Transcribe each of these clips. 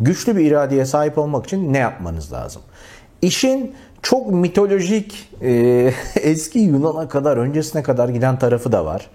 güçlü bir iradeye sahip olmak için ne yapmanız lazım? İşin çok mitolojik e, eski Yunan'a kadar öncesine kadar giden tarafı da var.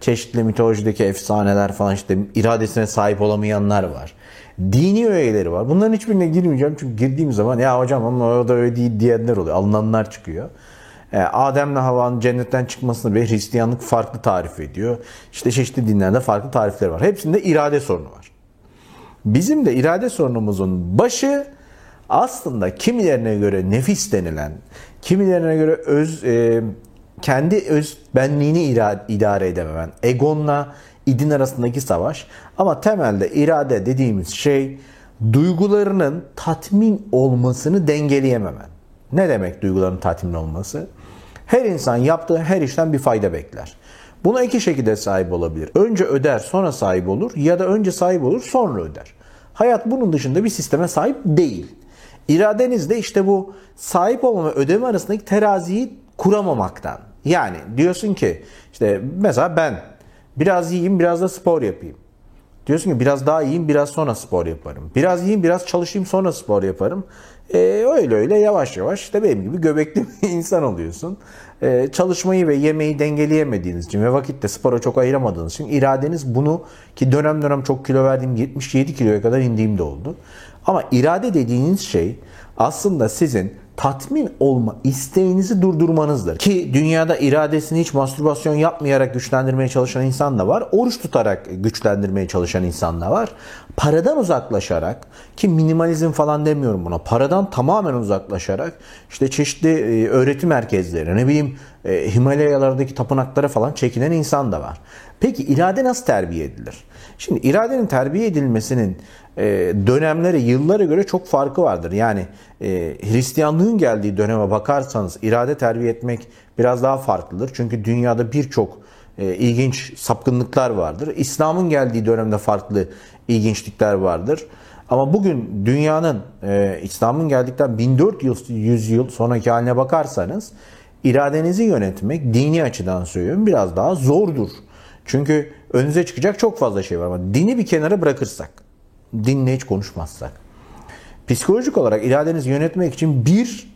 Çeşitli mitolojideki efsaneler falan işte iradesine sahip olamayanlar var. Dini öğeleri var. Bunların hiçbirine girmeyeceğim çünkü girdiğim zaman ya hocam ama o da öyle değil diyenler oluyor. Alınanlar çıkıyor. E, Adem'le Havva'nın cennetten çıkmasını ve Hristiyanlık farklı tarif ediyor. İşte çeşitli dinlerde farklı tarifleri var. Hepsinde irade sorunu var. Bizim de irade sorunumuzun başı aslında kimilerine göre nefis denilen, kimilerine göre öz e, kendi öz benliğini idare edememen, egonla idin arasındaki savaş. Ama temelde irade dediğimiz şey duygularının tatmin olmasını dengeleyememen. Ne demek duyguların tatmin olması? Her insan yaptığı her işten bir fayda bekler. Buna iki şekilde sahip olabilir. Önce öder sonra sahip olur ya da önce sahip olur sonra öder. Hayat bunun dışında bir sisteme sahip değil. İradeniz de işte bu sahip olma ve ödeme arasındaki teraziyi kuramamaktan. Yani diyorsun ki işte mesela ben biraz yiyeyim biraz da spor yapayım. Diyorsun ki biraz daha yiyeyim biraz sonra spor yaparım. Biraz yiyeyim biraz çalışayım sonra spor yaparım. E, öyle öyle yavaş yavaş işte benim gibi göbekli bir insan oluyorsun. E, çalışmayı ve yemeği dengeleyemediğiniz için ve vakitte spora çok ayıramadığınız için iradeniz bunu ki dönem dönem çok kilo verdiğim 77 kiloya kadar indiğim de oldu. Ama irade dediğiniz şey aslında sizin tatmin olma isteğinizi durdurmanızdır. Ki dünyada iradesini hiç mastürbasyon yapmayarak güçlendirmeye çalışan insan da var. Oruç tutarak güçlendirmeye çalışan insan da var. Paradan uzaklaşarak ki minimalizm falan demiyorum buna. Paradan tamamen uzaklaşarak işte çeşitli e, öğretim merkezleri ne bileyim e, Himalayalardaki tapınaklara falan çekilen insan da var. Peki irade nasıl terbiye edilir? Şimdi iradenin terbiye edilmesinin e, dönemleri, yıllara göre çok farkı vardır. Yani e, Hristiyanlığın geldiği döneme bakarsanız irade terbiye etmek biraz daha farklıdır. Çünkü dünyada birçok e, ilginç sapkınlıklar vardır. İslam'ın geldiği dönemde farklı ilginçlikler vardır. Ama bugün dünyanın İslam'ın geldikten 1400 yıl sonraki haline bakarsanız iradenizi yönetmek dini açıdan söylüyorum biraz daha zordur. Çünkü önünüze çıkacak çok fazla şey var ama dini bir kenara bırakırsak, dinle hiç konuşmazsak, psikolojik olarak iradenizi yönetmek için bir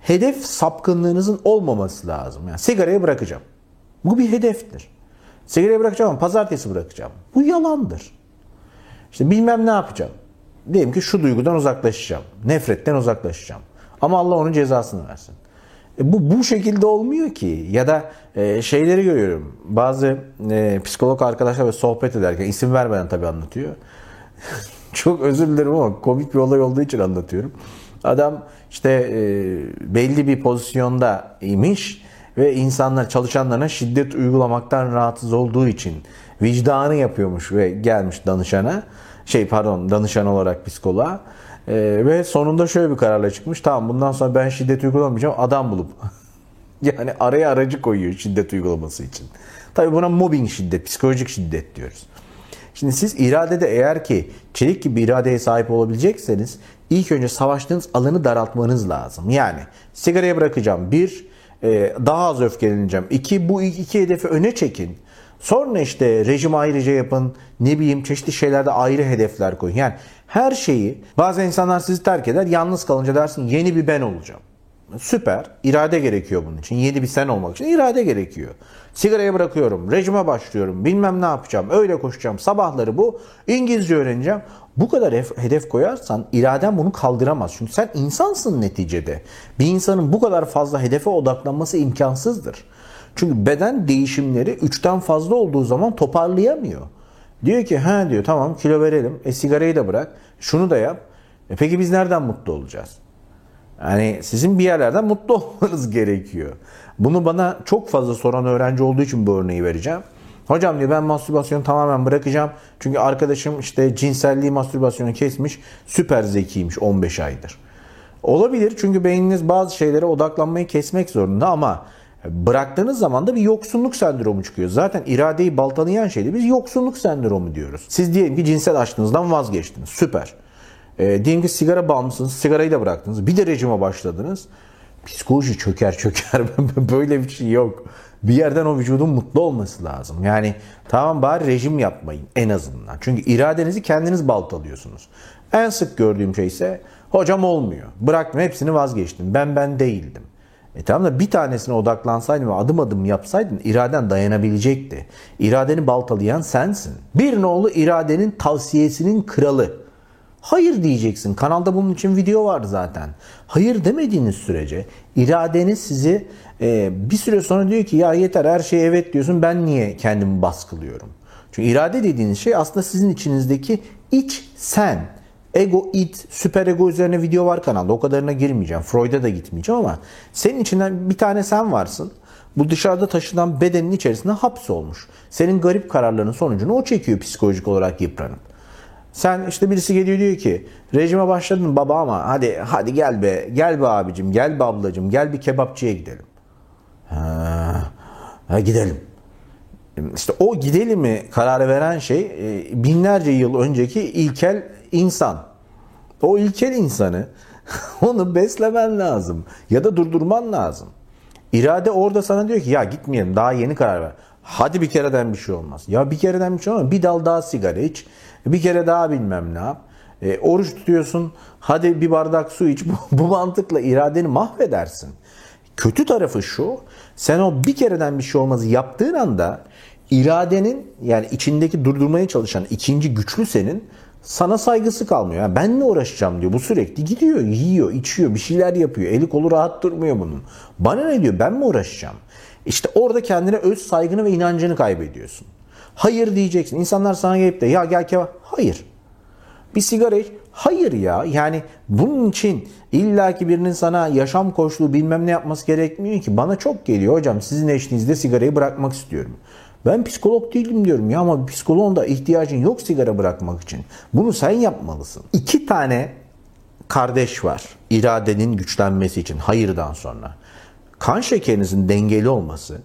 hedef sapkınlığınızın olmaması lazım. Yani sigarayı bırakacağım. Bu bir hedeftir. Sigarayı bırakacağım ama pazartesi bırakacağım. Bu yalandır. İşte bilmem ne yapacağım. Diyelim ki şu duygudan uzaklaşacağım. Nefretten uzaklaşacağım. Ama Allah onun cezasını versin. E bu bu şekilde olmuyor ki. Ya da e, şeyleri görüyorum. Bazı e, psikolog arkadaşlar sohbet ederken isim vermeden tabii anlatıyor. Çok özür dilerim ama komik bir olay olduğu için anlatıyorum. Adam işte e, belli bir pozisyonda imiş ve insanlar çalışanlarına şiddet uygulamaktan rahatsız olduğu için vicdanı yapıyormuş ve gelmiş danışana şey pardon danışan olarak psikoloğa e, ve sonunda şöyle bir kararla çıkmış. Tamam bundan sonra ben şiddet uygulamayacağım adam bulup. yani araya aracı koyuyor şiddet uygulaması için. Tabi buna mobbing şiddet, psikolojik şiddet diyoruz. Şimdi siz iradede eğer ki çelik gibi iradeye sahip olabilecekseniz ilk önce savaştığınız alanı daraltmanız lazım. Yani sigaraya bırakacağım. Bir, e, daha az öfkeleneceğim. İki, bu iki hedefi öne çekin. Sonra işte rejim ayrıca yapın. Ne bileyim çeşitli şeylerde ayrı hedefler koyun. Yani her şeyi bazı insanlar sizi terk eder. Yalnız kalınca dersin yeni bir ben olacağım. Süper. İrade gerekiyor bunun için. Yeni bir sen olmak için irade gerekiyor. Sigaraya bırakıyorum. Rejime başlıyorum. Bilmem ne yapacağım. Öyle koşacağım. Sabahları bu. İngilizce öğreneceğim. Bu kadar hedef koyarsan iraden bunu kaldıramaz. Çünkü sen insansın neticede. Bir insanın bu kadar fazla hedefe odaklanması imkansızdır. Çünkü beden değişimleri üçten fazla olduğu zaman toparlayamıyor. Diyor ki ha diyor tamam kilo verelim. E sigarayı da bırak. Şunu da yap. E peki biz nereden mutlu olacağız? Yani sizin bir yerlerden mutlu olmanız gerekiyor. Bunu bana çok fazla soran öğrenci olduğu için bu örneği vereceğim. Hocam diyor ben mastürbasyonu tamamen bırakacağım. Çünkü arkadaşım işte cinselliği mastürbasyonu kesmiş. Süper zekiymiş 15 aydır. Olabilir çünkü beyniniz bazı şeylere odaklanmayı kesmek zorunda ama bıraktığınız zaman da bir yoksunluk sendromu çıkıyor. Zaten iradeyi baltalayan şeyde biz yoksunluk sendromu diyoruz. Siz diyelim ki cinsel açlığınızdan vazgeçtiniz. Süper. E, diyelim ki sigara bağımlısınız. Sigarayı da bıraktınız. Bir de rejime başladınız. psikoloji çöker çöker. Böyle bir şey yok. Bir yerden o vücudun mutlu olması lazım. Yani tamam bari rejim yapmayın en azından. Çünkü iradenizi kendiniz baltalıyorsunuz. En sık gördüğüm şey ise hocam olmuyor. Bıraktım hepsini vazgeçtim. Ben ben değildim. E tamam da bir tanesine odaklansaydın ve adım adım yapsaydın iraden dayanabilecekti. İradeni baltalayan sensin. Bir nolu iradenin tavsiyesinin kralı. Hayır diyeceksin. Kanalda bunun için video var zaten. Hayır demediğiniz sürece iradeniz sizi e, bir süre sonra diyor ki ya yeter her şeye evet diyorsun ben niye kendimi baskılıyorum? Çünkü irade dediğiniz şey aslında sizin içinizdeki iç sen. Ego, it, süper ego üzerine video var kanalda. O kadarına girmeyeceğim. Freud'a da gitmeyeceğim ama senin içinden bir tane sen varsın. Bu dışarıda taşınan bedenin içerisinde hapsolmuş. Senin garip kararlarının sonucunu o çekiyor psikolojik olarak yıpranıp. Sen işte birisi geliyor diyor ki rejime başladın baba ama hadi hadi gel be gel be abicim gel be ablacım gel bir kebapçıya gidelim. Ha, ha gidelim. İşte o gidelim mi kararı veren şey e, binlerce yıl önceki ilkel insan. O ilkel insanı onu beslemen lazım ya da durdurman lazım. İrade orada sana diyor ki ya gitmeyelim daha yeni karar ver. Hadi bir kereden bir şey olmaz. Ya bir kereden bir şey olmaz. Bir dal daha sigara iç. Bir kere daha bilmem ne yap. E, oruç tutuyorsun. Hadi bir bardak su iç. Bu, bu mantıkla iradeni mahvedersin. Kötü tarafı şu. Sen o bir kereden bir şey olmazı yaptığın anda iradenin yani içindeki durdurmaya çalışan ikinci güçlü senin sana saygısı kalmıyor. Yani ben ne uğraşacağım diyor. Bu sürekli gidiyor, yiyor, içiyor, bir şeyler yapıyor. Eli kolu rahat durmuyor bunun. Bana ne diyor? Ben mi uğraşacağım? İşte orada kendine öz saygını ve inancını kaybediyorsun. Hayır diyeceksin. İnsanlar sana gelip de ya gel kebap. Hayır. Bir sigara iç. Hayır ya. Yani bunun için illaki birinin sana yaşam koşulu bilmem ne yapması gerekmiyor ki. Bana çok geliyor hocam sizin eşliğinizde sigarayı bırakmak istiyorum. Ben psikolog değilim diyorum ya ama psikoloğun da ihtiyacın yok sigara bırakmak için. Bunu sen yapmalısın. İki tane kardeş var iradenin güçlenmesi için hayırdan sonra. Kan şekerinizin dengeli olması,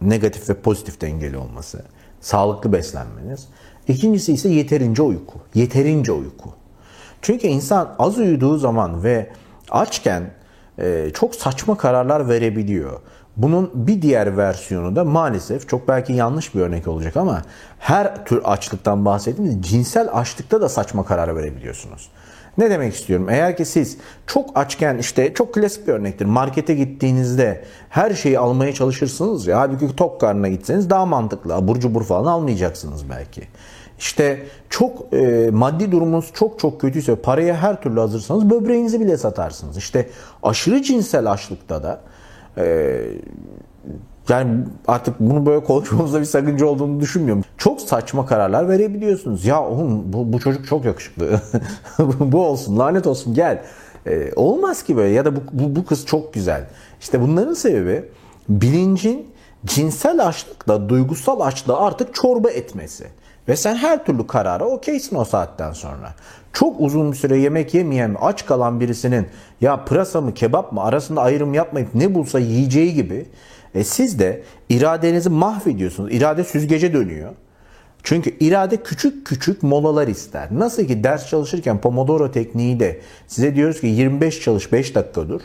negatif ve pozitif dengeli olması, sağlıklı beslenmeniz. İkincisi ise yeterince uyku. Yeterince uyku. Çünkü insan az uyuduğu zaman ve açken e, çok saçma kararlar verebiliyor. Bunun bir diğer versiyonu da maalesef çok belki yanlış bir örnek olacak ama her tür açlıktan bahsettiğimiz cinsel açlıkta da saçma karar verebiliyorsunuz. Ne demek istiyorum? Eğer ki siz çok açken işte çok klasik bir örnektir. Markete gittiğinizde her şeyi almaya çalışırsınız ya. Halbuki tok karnına gitseniz daha mantıklı. Abur cubur falan almayacaksınız belki. İşte çok e, maddi durumunuz çok çok kötüyse paraya her türlü hazırsanız böbreğinizi bile satarsınız. İşte aşırı cinsel açlıkta da e, yani artık bunu böyle konuşmamızda bir sakınca olduğunu düşünmüyorum. Çok saçma kararlar verebiliyorsunuz. Ya oğlum bu, bu çocuk çok yakışıklı. bu olsun lanet olsun gel. Ee, olmaz ki böyle ya da bu, bu, bu kız çok güzel. İşte bunların sebebi bilincin cinsel açlıkla duygusal açlığı artık çorba etmesi. Ve sen her türlü karara okeysin o saatten sonra. Çok uzun bir süre yemek yemeyen, aç kalan birisinin ya pırasa mı kebap mı arasında ayrım yapmayıp ne bulsa yiyeceği gibi e siz de iradenizi mahvediyorsunuz. İrade süzgece dönüyor. Çünkü irade küçük küçük molalar ister. Nasıl ki ders çalışırken Pomodoro tekniği de size diyoruz ki 25 çalış 5 dakika dur.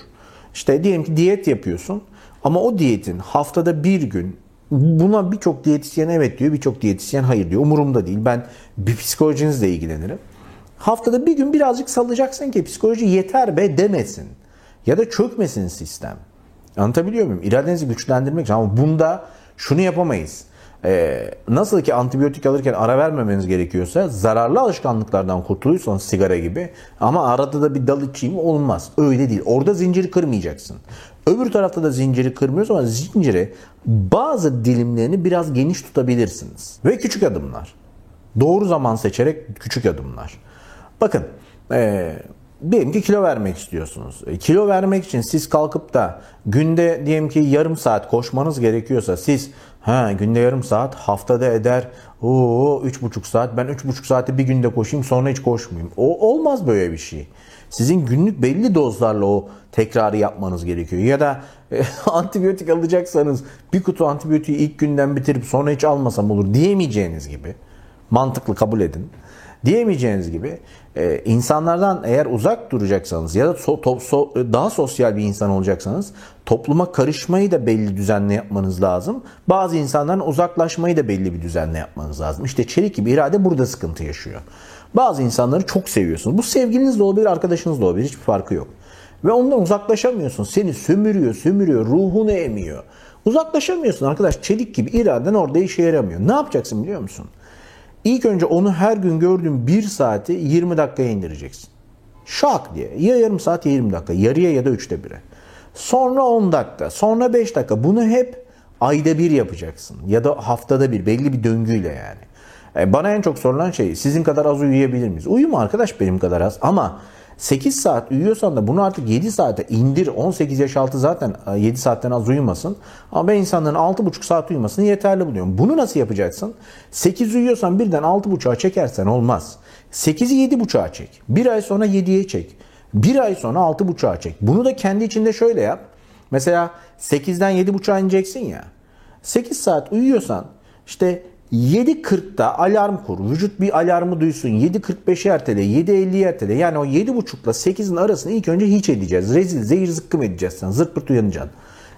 İşte diyelim ki diyet yapıyorsun ama o diyetin haftada bir gün buna birçok diyetisyen evet diyor birçok diyetisyen hayır diyor. Umurumda değil ben bir psikolojinizle ilgilenirim. Haftada bir gün birazcık salacaksın ki psikoloji yeter be demesin. Ya da çökmesin sistem. Anlatabiliyor muyum? İradenizi güçlendirmek için ama bunda şunu yapamayız. Ee, nasıl ki antibiyotik alırken ara vermemeniz gerekiyorsa zararlı alışkanlıklardan kurtuluyorsanız sigara gibi ama arada da bir dal içeyim olmaz. Öyle değil. Orada zinciri kırmayacaksın. Öbür tarafta da zinciri kırmıyoruz ama zinciri bazı dilimlerini biraz geniş tutabilirsiniz. Ve küçük adımlar. Doğru zaman seçerek küçük adımlar. Bakın ee, diyelim ki kilo vermek istiyorsunuz. E, kilo vermek için siz kalkıp da günde diyelim ki yarım saat koşmanız gerekiyorsa siz ha günde yarım saat haftada eder o üç buçuk saat ben üç buçuk saati bir günde koşayım sonra hiç koşmayayım. O olmaz böyle bir şey. Sizin günlük belli dozlarla o tekrarı yapmanız gerekiyor. Ya da e, antibiyotik alacaksanız bir kutu antibiyotiği ilk günden bitirip sonra hiç almasam olur diyemeyeceğiniz gibi mantıklı kabul edin. Diyemeyeceğiniz gibi e, insanlardan eğer uzak duracaksanız ya da so, to, so, daha sosyal bir insan olacaksanız topluma karışmayı da belli düzenle yapmanız lazım. Bazı insanların uzaklaşmayı da belli bir düzenle yapmanız lazım. İşte çelik gibi irade burada sıkıntı yaşıyor. Bazı insanları çok seviyorsunuz. Bu sevgiliniz de olabilir, arkadaşınız da olabilir. Hiçbir farkı yok. Ve ondan uzaklaşamıyorsun. Seni sömürüyor, sömürüyor, ruhunu emiyor. Uzaklaşamıyorsun arkadaş. Çelik gibi iraden orada işe yaramıyor. Ne yapacaksın biliyor musun? İlk önce onu her gün gördüğün bir saati 20 dakikaya indireceksin. Şak diye. Ya yarım saat ya 20 dakika. Yarıya ya da üçte bire. Sonra 10 dakika. Sonra 5 dakika. Bunu hep ayda bir yapacaksın. Ya da haftada bir. Belli bir döngüyle yani. E, bana en çok sorulan şey sizin kadar az uyuyabilir miyiz? Uyuma arkadaş benim kadar az. Ama 8 saat uyuyorsan da bunu artık 7 saate indir. 18 yaş altı zaten 7 e, saatten az uyumasın. Ama ben insanların 6,5 saat uyumasını yeterli buluyorum. Bunu nasıl yapacaksın? 8 uyuyorsan birden 6,5'a çekersen olmaz. 8'i 7,5'a çek. Bir ay sonra 7'ye çek. Bir ay sonra 6,5'a çek. Bunu da kendi içinde şöyle yap. Mesela 8'den 7,5'a ineceksin ya. 8 saat uyuyorsan işte 7.40'da alarm kur. Vücut bir alarmı duysun. 7.45'i ertele, 7.50'yi ertele. Yani o 7.30 ile 8'in arasını ilk önce hiç edeceğiz. Rezil, zehir zıkkım edeceğiz sen. Zırt pırt uyanacaksın.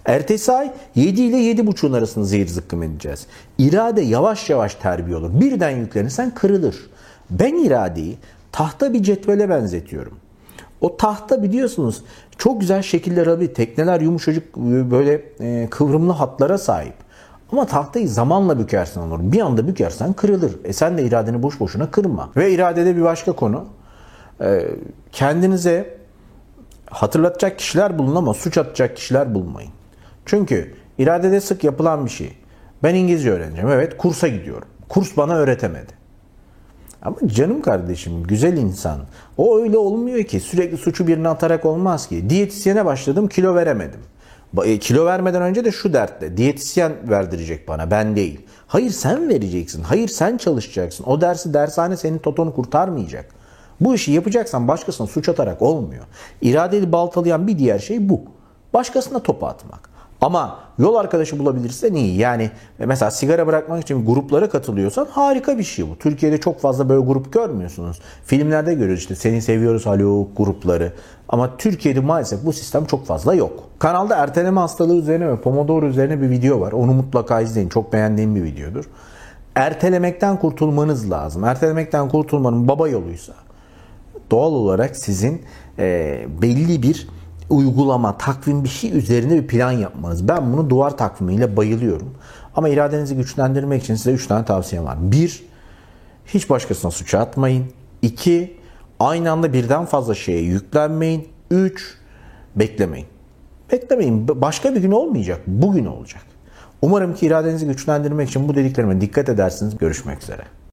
Ertesi ay 7 ile 7.30'un arasını zehir zıkkım edeceğiz. İrade yavaş yavaş terbiye olur. Birden yüklenirsen kırılır. Ben iradeyi tahta bir cetvele benzetiyorum. O tahta biliyorsunuz çok güzel şekiller alabilir. Tekneler yumuşacık böyle e, kıvrımlı hatlara sahip. Ama tahtayı zamanla bükersen olur. Bir anda bükersen kırılır. E sen de iradeni boş boşuna kırma. Ve iradede bir başka konu. E, kendinize hatırlatacak kişiler bulun ama suç atacak kişiler bulmayın. Çünkü iradede sık yapılan bir şey. Ben İngilizce öğreneceğim. Evet kursa gidiyorum. Kurs bana öğretemedi. Ama canım kardeşim, güzel insan. O öyle olmuyor ki. Sürekli suçu birine atarak olmaz ki. Diyetisyene başladım, kilo veremedim. E, kilo vermeden önce de şu dertte. Diyetisyen verdirecek bana ben değil. Hayır sen vereceksin. Hayır sen çalışacaksın. O dersi dershane senin totonu kurtarmayacak. Bu işi yapacaksan başkasına suç atarak olmuyor. İradeli baltalayan bir diğer şey bu. Başkasına topu atmak. Ama yol arkadaşı bulabilirsen iyi. Yani mesela sigara bırakmak için gruplara katılıyorsan harika bir şey bu. Türkiye'de çok fazla böyle grup görmüyorsunuz. Filmlerde görüyoruz işte seni seviyoruz Haluk grupları. Ama Türkiye'de maalesef bu sistem çok fazla yok. Kanalda erteleme hastalığı üzerine ve Pomodoro üzerine bir video var. Onu mutlaka izleyin. Çok beğendiğim bir videodur. Ertelemekten kurtulmanız lazım. Ertelemekten kurtulmanın baba yoluysa doğal olarak sizin e, belli bir uygulama, takvim bir şey üzerine bir plan yapmanız. Ben bunu duvar takvimiyle bayılıyorum. Ama iradenizi güçlendirmek için size 3 tane tavsiyem var. 1. Hiç başkasına suç atmayın. 2. Aynı anda birden fazla şeye yüklenmeyin. 3. Beklemeyin. Beklemeyin. Başka bir gün olmayacak. Bugün olacak. Umarım ki iradenizi güçlendirmek için bu dediklerime dikkat edersiniz. Görüşmek üzere.